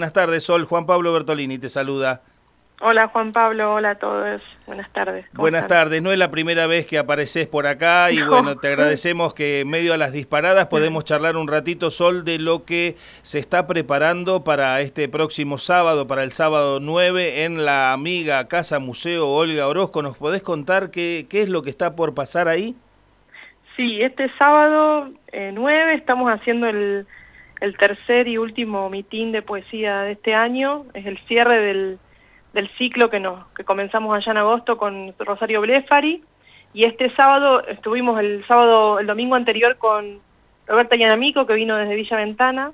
Buenas tardes, Sol. Juan Pablo Bertolini te saluda. Hola Juan Pablo, hola a todos. Buenas tardes. Buenas tardes, no es la primera vez que apareces por acá y bueno, te agradecemos que en medio a las disparadas podemos charlar un ratito, Sol, de lo que se está preparando para este próximo sábado, para el sábado 9 en la amiga Casa Museo Olga Orozco. ¿Nos podés contar qué, qué es lo que está por pasar ahí? Sí, este sábado 9 eh, estamos haciendo el el tercer y último mitin de poesía de este año, es el cierre del, ciclo que, comenzamos allá en agosto con Rosario Blefari, y este sábado estuvimos el sábado, el domingo anterior con Roberta Yanamico, que vino desde Villa Ventana,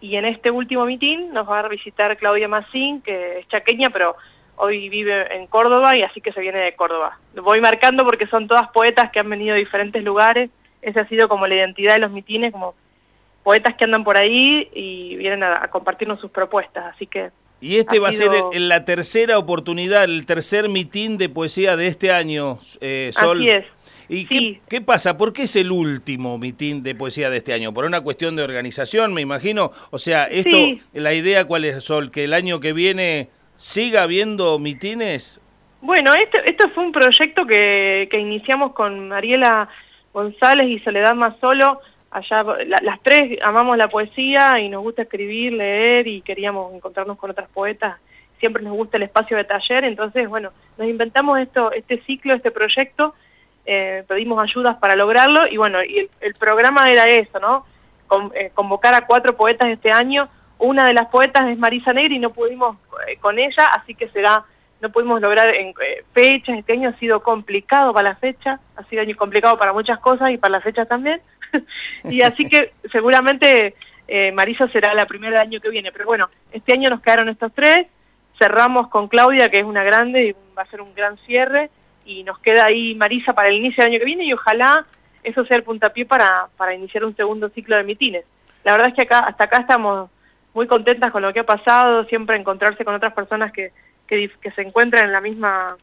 y en este último mitin nos va a visitar Claudia Massín, que es chaqueña, pero hoy vive en Córdoba y así que se viene de Córdoba. Lo voy marcando porque son todas poetas que han venido de diferentes lugares, esa ha sido como la identidad de los mitines, como poetas que andan por ahí y vienen a, compartirnos sus propuestas, así que... Y este va a ser la tercera oportunidad, el tercer mitin de poesía de este año, eh, Sol. Así es. ¿Y qué, pasa? ¿Por qué es el último mitin de poesía de este año? ¿Por una cuestión de organización, me imagino? O sea, esto, ¿la idea cuál es, Sol? ¿Que el año que viene siga habiendo mitines? Bueno, este, esto fue un proyecto que, que iniciamos con Mariela González y Soledad Mazolo allá, las tres amamos la poesía y nos gusta escribir, leer y queríamos encontrarnos con otras poetas. Siempre nos gusta el espacio de taller, entonces, bueno, nos inventamos esto, este ciclo, este proyecto, eh, pedimos ayudas para lograrlo y bueno, y el, programa era eso, ¿no? Eh, convocar a cuatro poetas este año. Una de las poetas es Marisa Negri y no pudimos eh, con ella, así que será no pudimos lograr fechas, este año ha sido complicado para la fecha, ha sido año complicado para muchas cosas y para la fecha también, y así que seguramente eh, Marisa será la primera del año que viene. Pero bueno, este año nos quedaron estos tres, cerramos con Claudia, que es una grande y va a ser un gran cierre, y nos queda ahí Marisa para el inicio del año que viene y ojalá eso sea el puntapié para, para iniciar un segundo ciclo de mitines. La verdad es que acá, hasta acá estamos muy contentas con lo que ha pasado, siempre encontrarse con otras personas que, que, se encuentran en la misma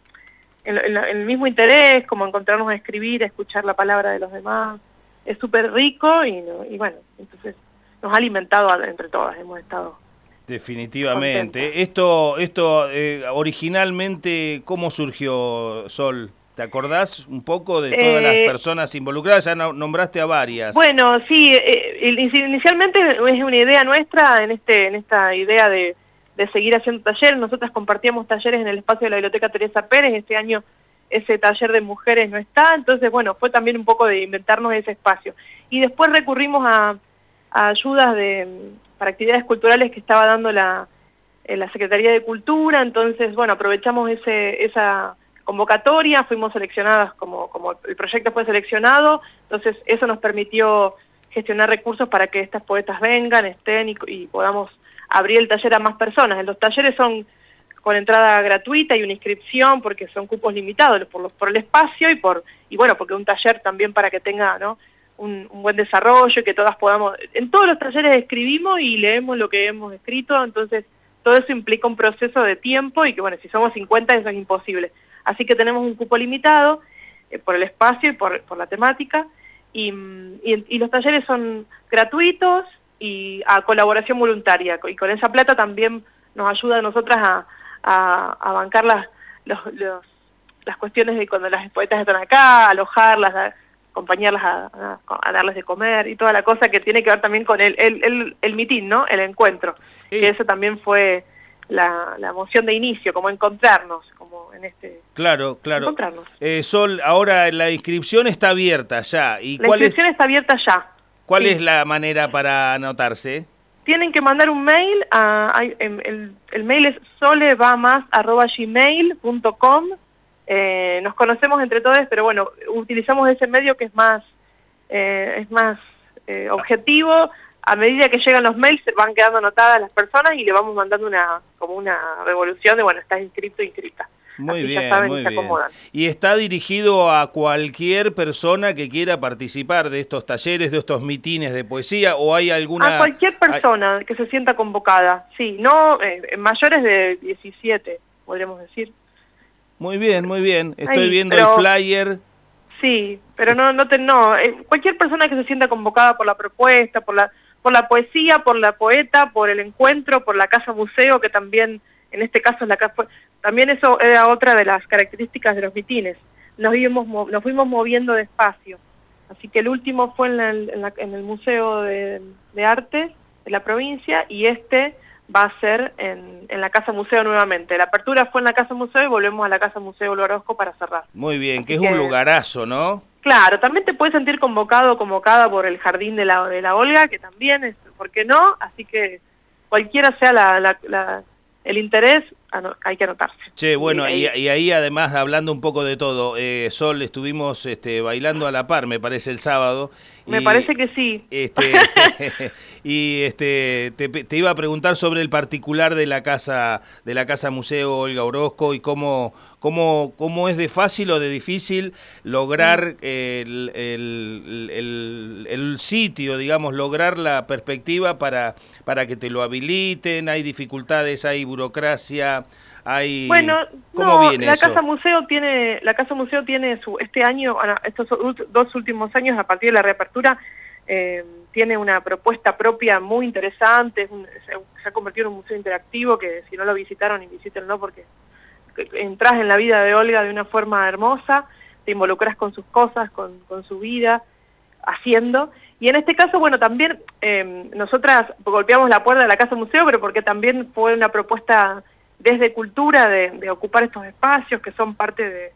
en, en, el mismo interés, como encontrarnos a escribir, a escuchar la palabra de los demás es súper rico y, bueno, entonces nos ha alimentado entre todas, hemos estado. Definitivamente. Esto, esto eh, originalmente, ¿cómo surgió Sol? ¿Te acordás un poco de todas las eh, personas involucradas? Ya nombraste a varias. Bueno, sí, eh, inicialmente es una idea nuestra en, este, en esta idea de, de seguir haciendo talleres. Nosotras compartíamos talleres en el espacio de la Biblioteca Teresa Pérez. Este año ese taller de mujeres no está, entonces bueno, fue también un poco de inventarnos ese espacio. Y después recurrimos a, ayudas de, para actividades culturales que estaba dando la, eh, la Secretaría de Cultura, entonces bueno, aprovechamos ese, esa convocatoria, fuimos seleccionadas como, como el proyecto fue seleccionado, entonces eso nos permitió gestionar recursos para que estas poetas vengan, estén y, y podamos abrir el taller a más personas. Los talleres son con entrada gratuita y una inscripción porque son cupos limitados por, por el espacio y por y bueno porque un taller también para que tenga ¿no? un, buen desarrollo y que todas podamos en todos los talleres escribimos y leemos lo que hemos escrito entonces todo eso implica un proceso de tiempo y que bueno si somos 50 eso es imposible así que tenemos un cupo limitado eh, por el espacio y por, por la temática y, y, los talleres son gratuitos y a colaboración voluntaria y con esa plata también nos ayuda a nosotras a, a, bancar las, las cuestiones de cuando las poetas están acá, alojarlas, a acompañarlas a, darles de comer y toda la cosa que tiene que ver también con el, el, el, mitín, ¿no? El encuentro. Que eso también fue la, la moción de inicio, como encontrarnos, como en este... Claro, claro. Eh, Sol, ahora la inscripción está abierta ya. ¿Y la inscripción está abierta ya. ¿Cuál es la manera para anotarse? Tienen que mandar un mail, em, el, mail es solevamas.gmail.com, eh, nos conocemos entre todos, pero bueno, utilizamos ese medio que es más, eh, es más eh, objetivo, a medida que llegan los mails van quedando anotadas las personas y le vamos mandando una como una revolución de, bueno, estás inscrito, inscrita. Muy bien, muy bien. Y está dirigido a cualquier persona que quiera participar de estos talleres, de estos mitines de poesía, o hay alguna... A cualquier persona que se sienta convocada, sí, no eh, mayores de 17, podríamos decir. Muy bien, muy bien. Estoy viendo el flyer. Sí, pero no, no, te, no. Eh, cualquier persona que se sienta convocada por la propuesta, por la por la poesía, por la poeta, por el encuentro, por la casa museo, que también, en este caso es la casa, también eso era otra de las características de los mitines. Nos, nos fuimos moviendo despacio. Así que el último fue en, el Museo de, Arte de la provincia y este va a ser en, la Casa Museo nuevamente. La apertura fue en la Casa Museo y volvemos a la Casa Museo Olorosco para cerrar. Muy bien, que es un lugarazo, ¿no? Claro, también te puedes sentir convocado o convocada por el Jardín de la, de la Olga, que también es, ¿por qué no? Así que cualquiera sea la, el interés, hay que anotarse. Che, bueno, y, ahí además, hablando un poco de todo, eh, Sol, estuvimos este, bailando a la par, me parece, el sábado. Me parece que sí. Este, y este, te, iba a preguntar sobre el particular de la casa, de la casa museo Olga Orozco y cómo, cómo, cómo es de fácil o de difícil lograr mm. el, el, el, sitio, digamos, lograr la perspectiva para, para que te lo habiliten, hay dificultades, hay burocracia, hay... Bueno, no, la Casa Museo tiene, la Casa Museo tiene su, este año, estos dos últimos años, a partir de la reapertura, eh, tiene una propuesta propia muy interesante, se, ha convertido en un museo interactivo que si no lo visitaron, y visítenlo porque entras en la vida de Olga de una forma hermosa, te involucras con sus cosas, con, su vida, haciendo. Y en este caso, bueno, también eh, nosotras golpeamos la puerta de la Casa Museo, pero porque también fue una propuesta desde cultura de, ocupar estos espacios que son parte de,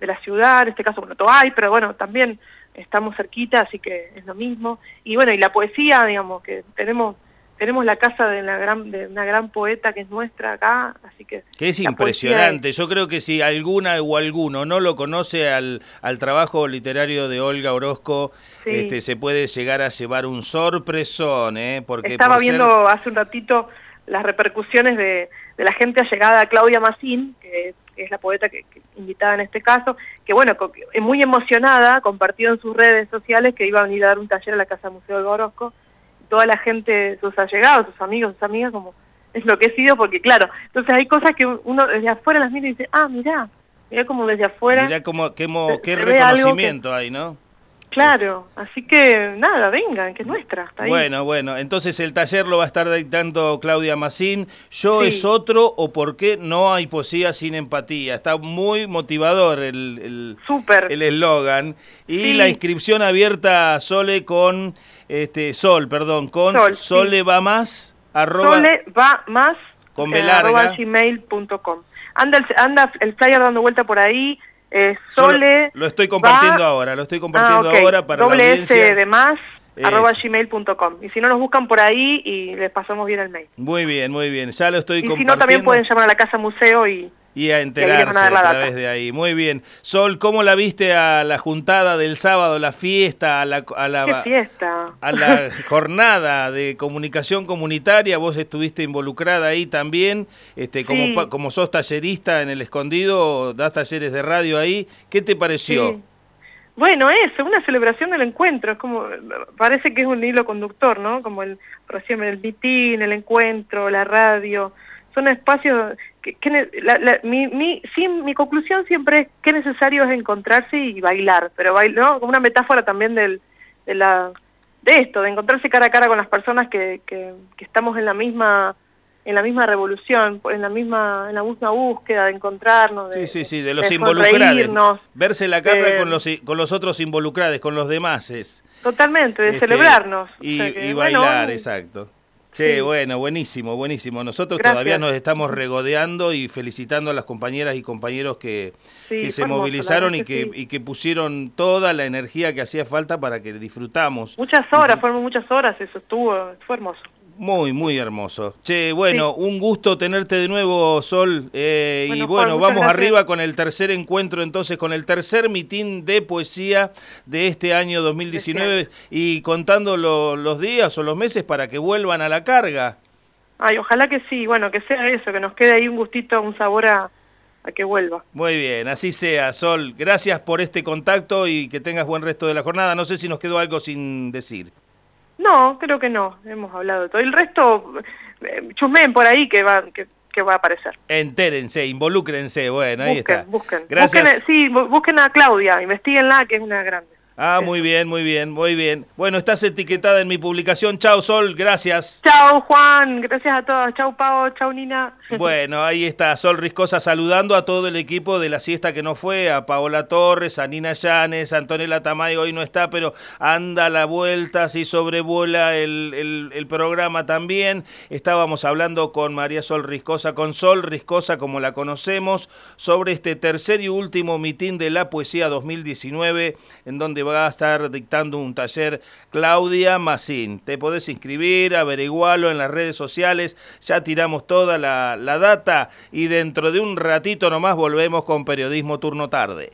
la ciudad, en este caso bueno, hay, pero bueno, también estamos cerquita, así que es lo mismo. Y bueno, y la poesía, digamos, que tenemos tenemos la casa de, la gran, de una gran poeta que es nuestra acá, así que... Que es impresionante, yo creo que si alguna o alguno no lo conoce al, al trabajo literario de Olga Orozco, este, se puede llegar a llevar un sorpresón, ¿eh? Porque Estaba viendo hace un ratito las repercusiones de, la gente allegada a Claudia Massín, que, es la poeta que, invitada en este caso, que bueno, muy emocionada, compartió en sus redes sociales que iba a venir a dar un taller a la Casa Museo de Orozco, toda la gente, sus allegados, sus amigos, sus amigas, como es lo que he sido, porque claro, entonces hay cosas que uno desde afuera las mira y dice, ah, mirá, mirá como desde afuera... Mirá como, qué, qué reconocimiento hay, ¿no? Claro, así que nada, vengan, que es nuestra. Bueno, bueno, entonces el taller lo va a estar dictando Claudia Massín. ¿Yo es otro o por qué no hay poesía sin empatía? Está muy motivador el el eslogan. Y la inscripción abierta Sole con, este, Sol, perdón, con Sol, Sole va más, arroba. Sole va más, con eh, arroba gmail.com. Anda, el, anda el flyer dando vuelta por ahí, eh, Sole... Lo, estoy compartiendo ahora, lo estoy compartiendo ah, ahora para Doble la audiencia. S de más, arroba gmail.com. Y si no, nos buscan por ahí y les pasamos bien el mail. Muy bien, muy bien. Ya lo estoy compartiendo. Y si no, también pueden llamar a la Casa Museo y y a enterarse a, través de ahí. Muy bien. Sol, ¿cómo la viste a la juntada del sábado, la fiesta, a la, a la, fiesta? A la jornada de comunicación comunitaria? Vos estuviste involucrada ahí también, este, como, como sos tallerista en el escondido, das talleres de radio ahí. ¿Qué te pareció? Bueno, eso, una celebración del encuentro, es como, parece que es un hilo conductor, ¿no? Como el, recién el mitin, el encuentro, la radio, son espacios mi, mi, mi conclusión siempre es que necesario es encontrarse y bailar, pero bailar, como una metáfora también del, de, la, de esto, de encontrarse cara a cara con las personas que, que, estamos en la misma en la misma revolución, en la misma en la misma búsqueda de encontrarnos, de, sí, sí, sí, de los involucrados, verse la cara con los con los otros involucrados, con los demás es totalmente de este, celebrarnos y, y bailar, exacto. Sí, bueno, buenísimo, buenísimo. Nosotros todavía nos estamos regodeando y felicitando a las compañeras y compañeros que, se movilizaron y que, y que pusieron toda la energía que hacía falta para que disfrutamos. Muchas horas, fueron muchas horas, eso estuvo, fue hermoso. Muy, muy hermoso. Che, bueno, un gusto tenerte de nuevo, Sol. Eh, y bueno, vamos arriba con el tercer encuentro, entonces, con el tercer mitín de poesía de este año 2019 y contando los días o los meses para que vuelvan a la carga. Ay, ojalá que sí, bueno, que sea eso, que nos quede ahí un gustito, un sabor a, a que vuelva. Muy bien, así sea, Sol. Gracias por este contacto y que tengas buen resto de la jornada. No sé si nos quedó algo sin decir. No, creo que no, hemos hablado de todo. El resto, eh, chusmen por ahí que va, que, va a aparecer. Entérense, involúcrense, bueno, ahí está. Busquen, Gracias. Busquen, sí, busquen a Claudia, investiguenla, que es una grande. Ah, muy bien, muy bien, muy bien. Bueno, estás etiquetada en mi publicación. Chao, Sol, gracias. Chao, Juan, gracias a todos. Chao, Pau, chao, Nina. Bueno, ahí está Sol Riscosa saludando a todo el equipo de la siesta que no fue, a Paola Torres, a Nina Llanes, a Antonella Tamay, hoy no está, pero anda a la vuelta, así sobrevuela el, el programa también. Estábamos hablando con María Sol Riscosa, con Sol Riscosa como la conocemos, sobre este tercer y último mitin de la poesía 2019, en donde va a estar dictando un taller Claudia Massín. Te podés inscribir, averiguarlo en las redes sociales, ya tiramos toda la, la data y dentro de un ratito nomás volvemos con Periodismo Turno Tarde.